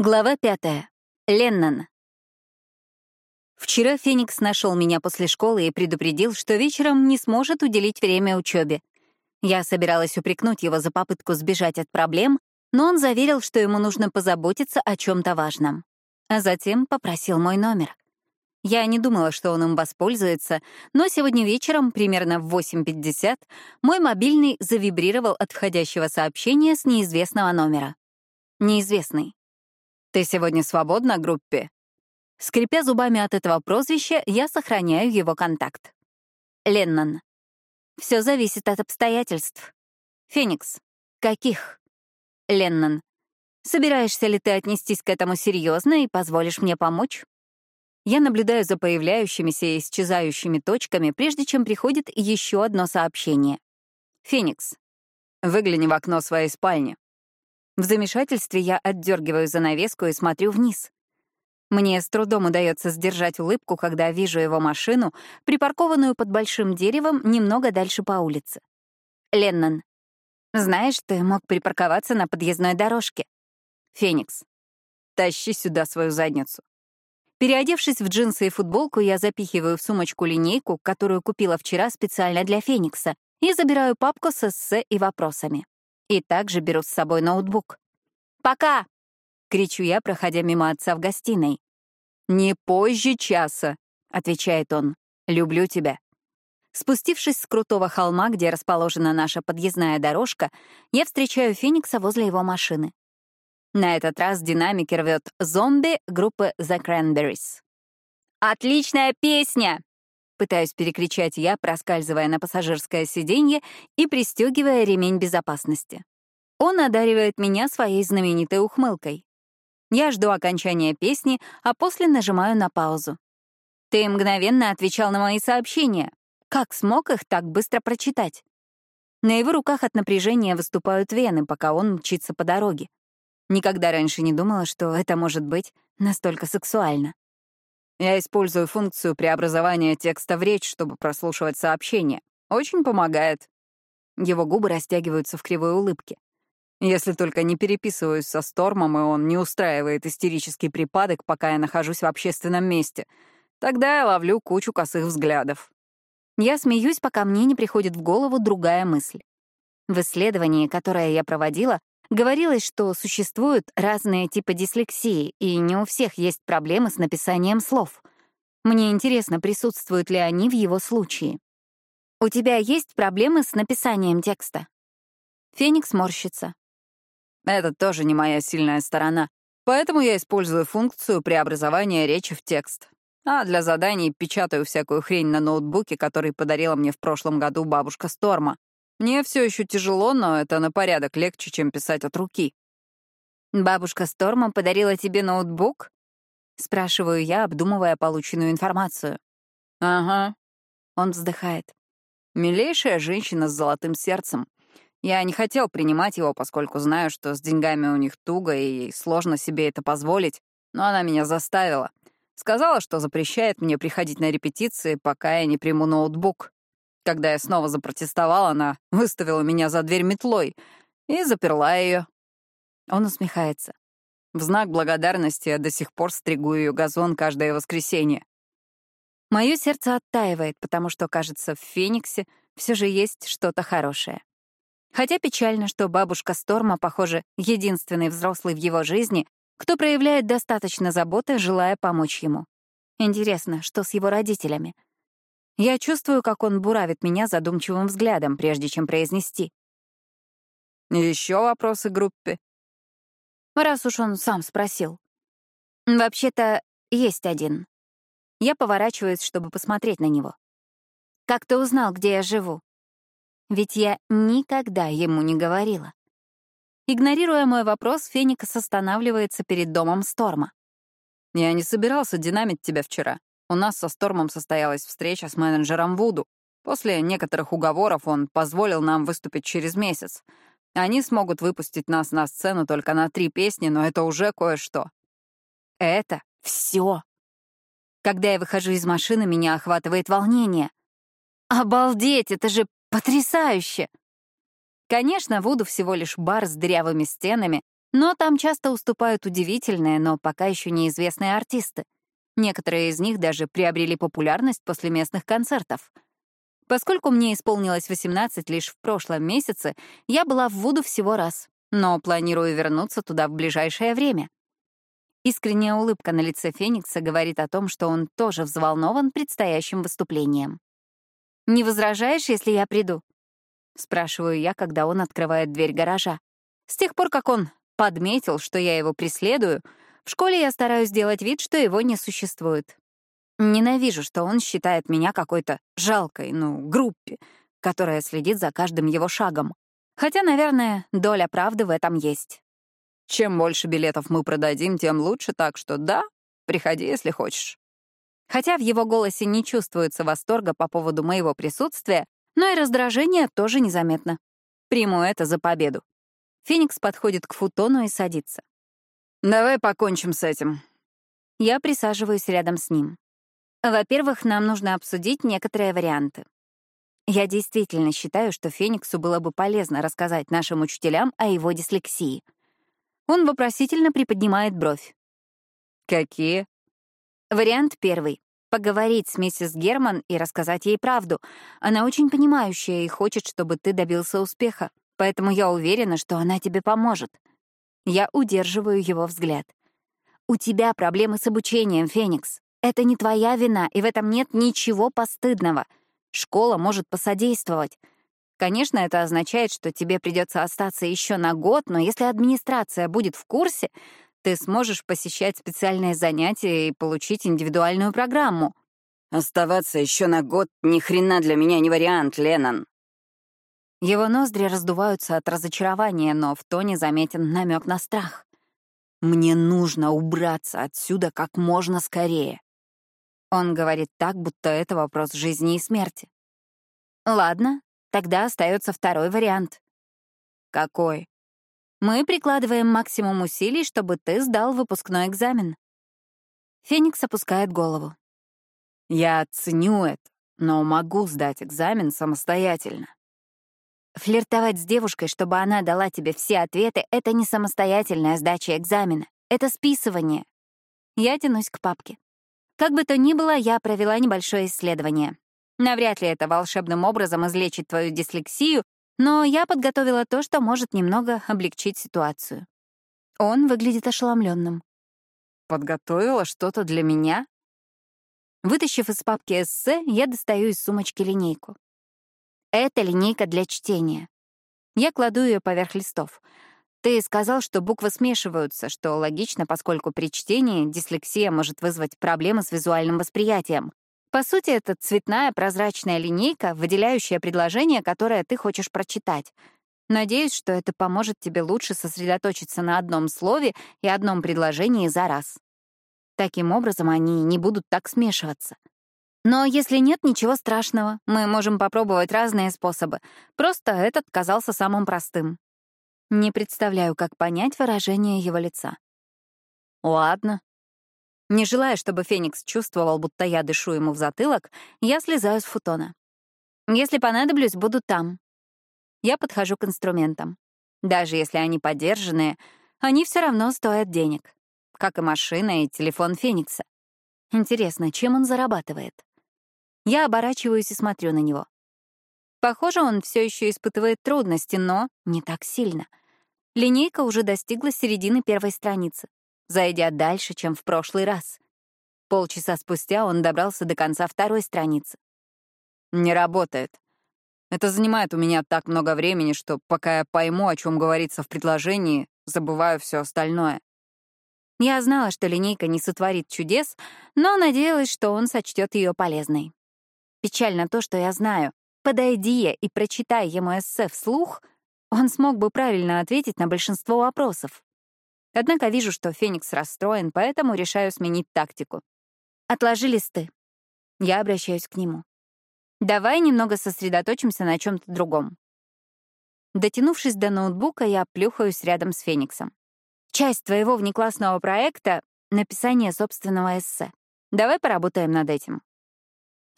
Глава пятая. Леннон. Вчера Феникс нашел меня после школы и предупредил, что вечером не сможет уделить время учебе. Я собиралась упрекнуть его за попытку сбежать от проблем, но он заверил, что ему нужно позаботиться о чем-то важном. А затем попросил мой номер. Я не думала, что он им воспользуется, но сегодня вечером, примерно в 8.50, мой мобильный завибрировал от входящего сообщения с неизвестного номера. Неизвестный. «Ты сегодня свободна, группе?» Скрипя зубами от этого прозвища, я сохраняю его контакт. Леннон. Все зависит от обстоятельств. Феникс. Каких? Леннон. Собираешься ли ты отнестись к этому серьезно и позволишь мне помочь? Я наблюдаю за появляющимися и исчезающими точками, прежде чем приходит еще одно сообщение. Феникс. Выгляни в окно своей спальни. В замешательстве я отдергиваю занавеску и смотрю вниз. Мне с трудом удается сдержать улыбку, когда вижу его машину, припаркованную под большим деревом немного дальше по улице. Леннон. Знаешь, ты мог припарковаться на подъездной дорожке. Феникс. Тащи сюда свою задницу. Переодевшись в джинсы и футболку, я запихиваю в сумочку линейку, которую купила вчера специально для Феникса, и забираю папку с эссе и вопросами. И также беру с собой ноутбук. «Пока!» — кричу я, проходя мимо отца в гостиной. «Не позже часа», — отвечает он. «Люблю тебя». Спустившись с крутого холма, где расположена наша подъездная дорожка, я встречаю Феникса возле его машины. На этот раз динамики рвет «Зомби» группы The Cranberries. «Отличная песня!» Пытаюсь перекричать я, проскальзывая на пассажирское сиденье и пристегивая ремень безопасности. Он одаривает меня своей знаменитой ухмылкой. Я жду окончания песни, а после нажимаю на паузу. Ты мгновенно отвечал на мои сообщения. Как смог их так быстро прочитать? На его руках от напряжения выступают вены, пока он мчится по дороге. Никогда раньше не думала, что это может быть настолько сексуально. Я использую функцию преобразования текста в речь, чтобы прослушивать сообщения. Очень помогает. Его губы растягиваются в кривой улыбке. Если только не переписываюсь со Стормом, и он не устраивает истерический припадок, пока я нахожусь в общественном месте. Тогда я ловлю кучу косых взглядов. Я смеюсь, пока мне не приходит в голову другая мысль. В исследовании, которое я проводила, Говорилось, что существуют разные типы дислексии, и не у всех есть проблемы с написанием слов. Мне интересно, присутствуют ли они в его случае. «У тебя есть проблемы с написанием текста?» Феникс морщится. «Это тоже не моя сильная сторона, поэтому я использую функцию преобразования речи в текст. А для заданий печатаю всякую хрень на ноутбуке, который подарила мне в прошлом году бабушка Сторма. Мне все еще тяжело, но это на порядок легче, чем писать от руки. «Бабушка Сторма подарила тебе ноутбук?» — спрашиваю я, обдумывая полученную информацию. «Ага». Он вздыхает. «Милейшая женщина с золотым сердцем. Я не хотел принимать его, поскольку знаю, что с деньгами у них туго, и сложно себе это позволить, но она меня заставила. Сказала, что запрещает мне приходить на репетиции, пока я не приму ноутбук. Когда я снова запротестовала, она выставила меня за дверь метлой и заперла ее. Он усмехается. В знак благодарности я до сих пор стригу ее газон каждое воскресенье. Мое сердце оттаивает, потому что, кажется, в Фениксе все же есть что-то хорошее. Хотя печально, что бабушка Сторма, похоже, единственный взрослый в его жизни, кто проявляет достаточно заботы, желая помочь ему. Интересно, что с его родителями? Я чувствую, как он буравит меня задумчивым взглядом, прежде чем произнести. Еще вопросы группе? Раз уж он сам спросил. Вообще-то, есть один. Я поворачиваюсь, чтобы посмотреть на него. Как ты узнал, где я живу? Ведь я никогда ему не говорила. Игнорируя мой вопрос, Феникс останавливается перед домом Сторма. «Я не собирался динамить тебя вчера. У нас со Стормом состоялась встреча с менеджером Вуду. После некоторых уговоров он позволил нам выступить через месяц. Они смогут выпустить нас на сцену только на три песни, но это уже кое-что. Это все. Когда я выхожу из машины, меня охватывает волнение. Обалдеть, это же потрясающе! Конечно, Вуду всего лишь бар с дырявыми стенами, Но там часто уступают удивительные, но пока еще неизвестные артисты. Некоторые из них даже приобрели популярность после местных концертов. Поскольку мне исполнилось 18 лишь в прошлом месяце, я была в Вуду всего раз, но планирую вернуться туда в ближайшее время. Искренняя улыбка на лице Феникса говорит о том, что он тоже взволнован предстоящим выступлением. «Не возражаешь, если я приду?» — спрашиваю я, когда он открывает дверь гаража. С тех пор, как он подметил, что я его преследую, в школе я стараюсь делать вид, что его не существует. Ненавижу, что он считает меня какой-то жалкой, ну, группе, которая следит за каждым его шагом. Хотя, наверное, доля правды в этом есть. Чем больше билетов мы продадим, тем лучше, так что да, приходи, если хочешь. Хотя в его голосе не чувствуется восторга по поводу моего присутствия, но и раздражение тоже незаметно. Приму это за победу. Феникс подходит к футону и садится. «Давай покончим с этим». Я присаживаюсь рядом с ним. Во-первых, нам нужно обсудить некоторые варианты. Я действительно считаю, что Фениксу было бы полезно рассказать нашим учителям о его дислексии — он вопросительно приподнимает бровь. «Какие?» Вариант первый. Поговорить с миссис Герман и рассказать ей правду. Она очень понимающая и хочет, чтобы ты добился успеха. Поэтому я уверена, что она тебе поможет. Я удерживаю его взгляд. У тебя проблемы с обучением, Феникс. Это не твоя вина, и в этом нет ничего постыдного. Школа может посодействовать. Конечно, это означает, что тебе придется остаться еще на год, но если администрация будет в курсе, ты сможешь посещать специальные занятия и получить индивидуальную программу. Оставаться еще на год ни хрена для меня не вариант, Леннон. Его ноздри раздуваются от разочарования, но в тоне заметен намек на страх. Мне нужно убраться отсюда как можно скорее. Он говорит так, будто это вопрос жизни и смерти. Ладно, Тогда остается второй вариант. Какой? Мы прикладываем максимум усилий, чтобы ты сдал выпускной экзамен. Феникс опускает голову. Я ценю это, но могу сдать экзамен самостоятельно. Флиртовать с девушкой, чтобы она дала тебе все ответы, — это не самостоятельная сдача экзамена. Это списывание. Я тянусь к папке. Как бы то ни было, я провела небольшое исследование. Навряд ли это волшебным образом излечит твою дислексию, но я подготовила то, что может немного облегчить ситуацию. Он выглядит ошеломленным. «Подготовила что-то для меня?» Вытащив из папки эссе, я достаю из сумочки линейку. Это линейка для чтения. Я кладу ее поверх листов. Ты сказал, что буквы смешиваются, что логично, поскольку при чтении дислексия может вызвать проблемы с визуальным восприятием. По сути, это цветная прозрачная линейка, выделяющая предложение, которое ты хочешь прочитать. Надеюсь, что это поможет тебе лучше сосредоточиться на одном слове и одном предложении за раз. Таким образом, они не будут так смешиваться. Но если нет, ничего страшного. Мы можем попробовать разные способы. Просто этот казался самым простым. Не представляю, как понять выражение его лица. Ладно, не желая, чтобы Феникс чувствовал, будто я дышу ему в затылок, я слезаю с футона. Если понадоблюсь, буду там. Я подхожу к инструментам. Даже если они подержанные, они все равно стоят денег. Как и машина и телефон Феникса. Интересно, чем он зарабатывает? Я оборачиваюсь и смотрю на него. Похоже, он все еще испытывает трудности, но не так сильно. Линейка уже достигла середины первой страницы зайдя дальше, чем в прошлый раз. Полчаса спустя он добрался до конца второй страницы. «Не работает. Это занимает у меня так много времени, что пока я пойму, о чем говорится в предложении, забываю все остальное». Я знала, что линейка не сотворит чудес, но надеялась, что он сочтет ее полезной. Печально то, что я знаю. Подойди и прочитай ему эссе вслух, он смог бы правильно ответить на большинство вопросов. Однако вижу, что Феникс расстроен, поэтому решаю сменить тактику. Отложи листы. Я обращаюсь к нему. Давай немного сосредоточимся на чем то другом. Дотянувшись до ноутбука, я плюхаюсь рядом с Фениксом. Часть твоего внеклассного проекта — написание собственного эссе. Давай поработаем над этим.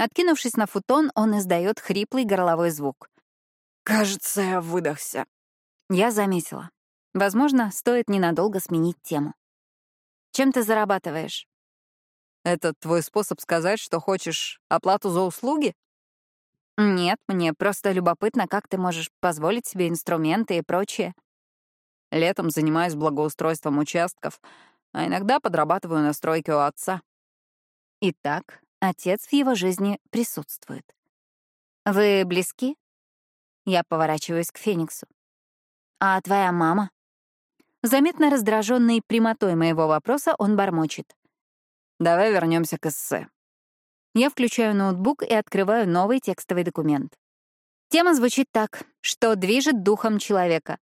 Откинувшись на футон, он издает хриплый горловой звук. «Кажется, я выдохся». Я заметила. Возможно, стоит ненадолго сменить тему. Чем ты зарабатываешь? Это твой способ сказать, что хочешь оплату за услуги? Нет, мне просто любопытно, как ты можешь позволить себе инструменты и прочее. Летом занимаюсь благоустройством участков, а иногда подрабатываю на стройке у отца. Итак, отец в его жизни присутствует. Вы близки? Я поворачиваюсь к Фениксу. А твоя мама? Заметно раздраженный прямотой моего вопроса, он бормочет. Давай вернемся к эссе. Я включаю ноутбук и открываю новый текстовый документ. Тема звучит так, что движет духом человека.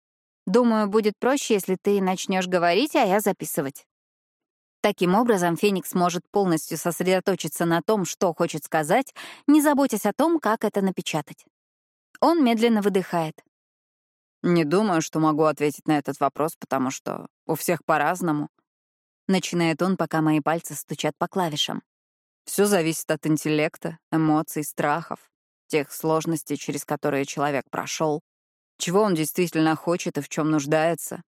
Думаю, будет проще, если ты начнешь говорить, а я записывать. Таким образом, Феникс может полностью сосредоточиться на том, что хочет сказать, не заботясь о том, как это напечатать. Он медленно выдыхает. Не думаю, что могу ответить на этот вопрос, потому что у всех по-разному. Начинает он, пока мои пальцы стучат по клавишам. Все зависит от интеллекта, эмоций, страхов, тех сложностей, через которые человек прошел, чего он действительно хочет и в чем нуждается.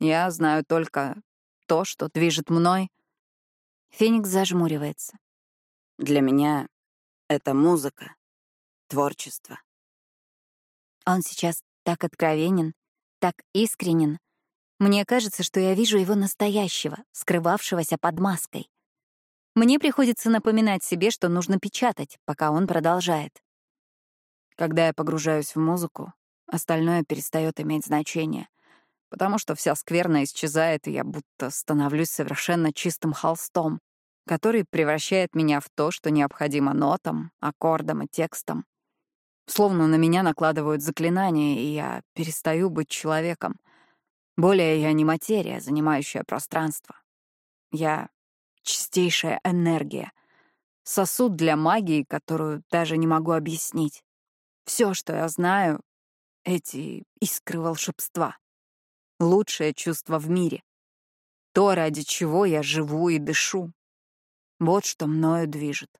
Я знаю только то, что движет мной. Феникс зажмуривается. Для меня это музыка, творчество. Он сейчас так откровенен, так искренен. Мне кажется, что я вижу его настоящего, скрывавшегося под маской. Мне приходится напоминать себе, что нужно печатать, пока он продолжает. Когда я погружаюсь в музыку, остальное перестает иметь значение, потому что вся скверна исчезает, и я будто становлюсь совершенно чистым холстом, который превращает меня в то, что необходимо нотам, аккордам и текстам. Словно на меня накладывают заклинания, и я перестаю быть человеком. Более я не материя, занимающая пространство. Я — чистейшая энергия. Сосуд для магии, которую даже не могу объяснить. Все, что я знаю — эти искры волшебства. Лучшее чувство в мире. То, ради чего я живу и дышу. Вот что мною движет.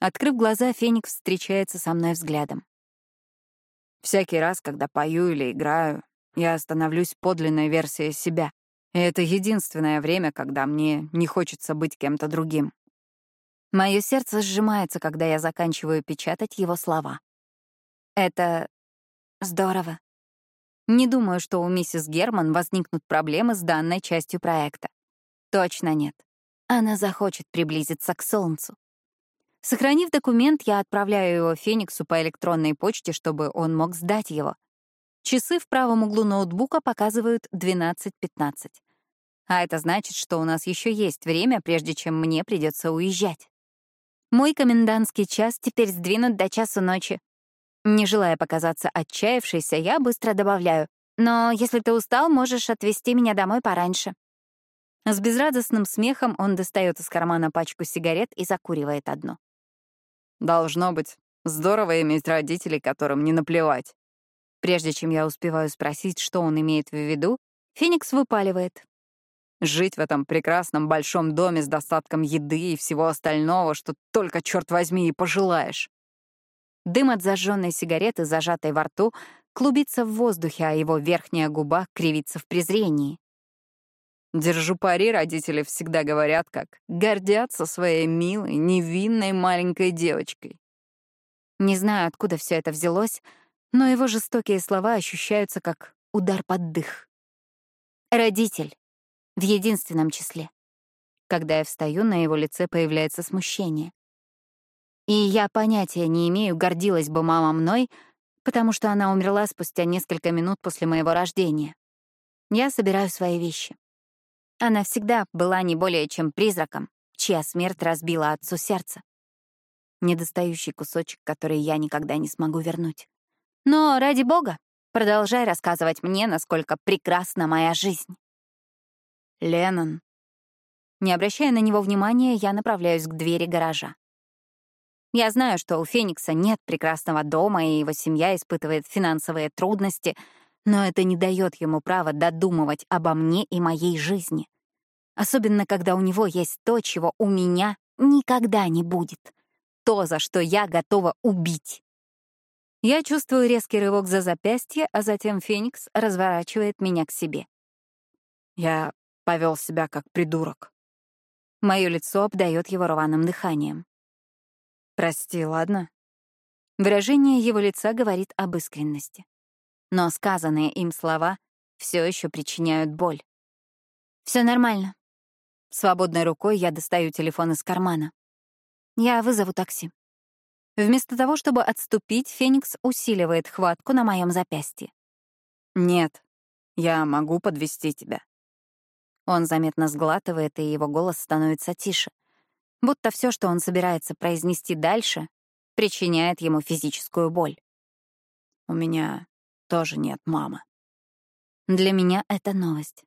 Открыв глаза, Феникс встречается со мной взглядом. Всякий раз, когда пою или играю, я становлюсь подлинной версией себя. И это единственное время, когда мне не хочется быть кем-то другим. Мое сердце сжимается, когда я заканчиваю печатать его слова. Это здорово. Не думаю, что у миссис Герман возникнут проблемы с данной частью проекта. Точно нет. Она захочет приблизиться к Солнцу. Сохранив документ, я отправляю его Фениксу по электронной почте, чтобы он мог сдать его. Часы в правом углу ноутбука показывают 12.15. А это значит, что у нас еще есть время, прежде чем мне придется уезжать. Мой комендантский час теперь сдвинут до часу ночи. Не желая показаться отчаявшейся, я быстро добавляю. Но если ты устал, можешь отвезти меня домой пораньше. С безрадостным смехом он достает из кармана пачку сигарет и закуривает одну. Должно быть, здорово иметь родителей, которым не наплевать. Прежде чем я успеваю спросить, что он имеет в виду, Феникс выпаливает. Жить в этом прекрасном большом доме с достатком еды и всего остального, что только, черт возьми, и пожелаешь. Дым от зажженной сигареты, зажатой во рту, клубится в воздухе, а его верхняя губа кривится в презрении. Держу пари, родители всегда говорят, как гордятся своей милой, невинной маленькой девочкой. Не знаю, откуда все это взялось, но его жестокие слова ощущаются как удар под дых. Родитель. В единственном числе. Когда я встаю, на его лице появляется смущение. И я понятия не имею, гордилась бы мама мной, потому что она умерла спустя несколько минут после моего рождения. Я собираю свои вещи. Она всегда была не более чем призраком, чья смерть разбила отцу сердце. Недостающий кусочек, который я никогда не смогу вернуть. Но, ради бога, продолжай рассказывать мне, насколько прекрасна моя жизнь. Леннон. Не обращая на него внимания, я направляюсь к двери гаража. Я знаю, что у Феникса нет прекрасного дома, и его семья испытывает финансовые трудности, но это не дает ему права додумывать обо мне и моей жизни. Особенно, когда у него есть то, чего у меня никогда не будет. То, за что я готова убить. Я чувствую резкий рывок за запястье, а затем Феникс разворачивает меня к себе. Я повел себя как придурок. Мое лицо обдает его рваным дыханием. Прости, ладно? Выражение его лица говорит об искренности. Но сказанные им слова все еще причиняют боль. Все нормально. Свободной рукой я достаю телефон из кармана. Я вызову такси. Вместо того, чтобы отступить, Феникс усиливает хватку на моем запястье. Нет, я могу подвести тебя. Он заметно сглатывает, и его голос становится тише. Будто все, что он собирается произнести дальше, причиняет ему физическую боль. У меня тоже нет мамы. Для меня это новость.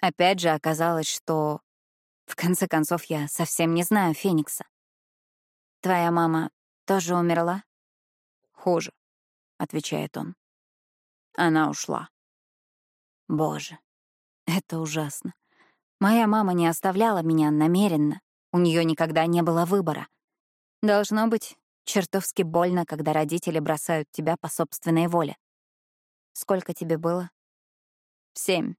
Опять же оказалось, что... В конце концов, я совсем не знаю Феникса. Твоя мама тоже умерла? Хуже, — отвечает он. Она ушла. Боже, это ужасно. Моя мама не оставляла меня намеренно. У нее никогда не было выбора. Должно быть чертовски больно, когда родители бросают тебя по собственной воле. Сколько тебе было? Семь.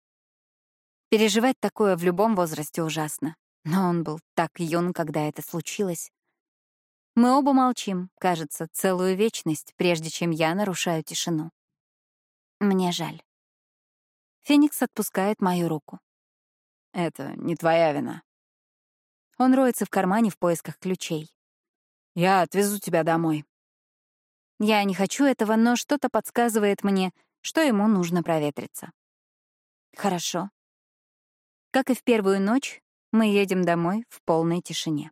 Переживать такое в любом возрасте ужасно. Но он был так юн, когда это случилось. Мы оба молчим, кажется, целую вечность, прежде чем я нарушаю тишину. Мне жаль. Феникс отпускает мою руку. Это не твоя вина. Он роется в кармане в поисках ключей. Я отвезу тебя домой. Я не хочу этого, но что-то подсказывает мне, что ему нужно проветриться. Хорошо. Как и в первую ночь, мы едем домой в полной тишине.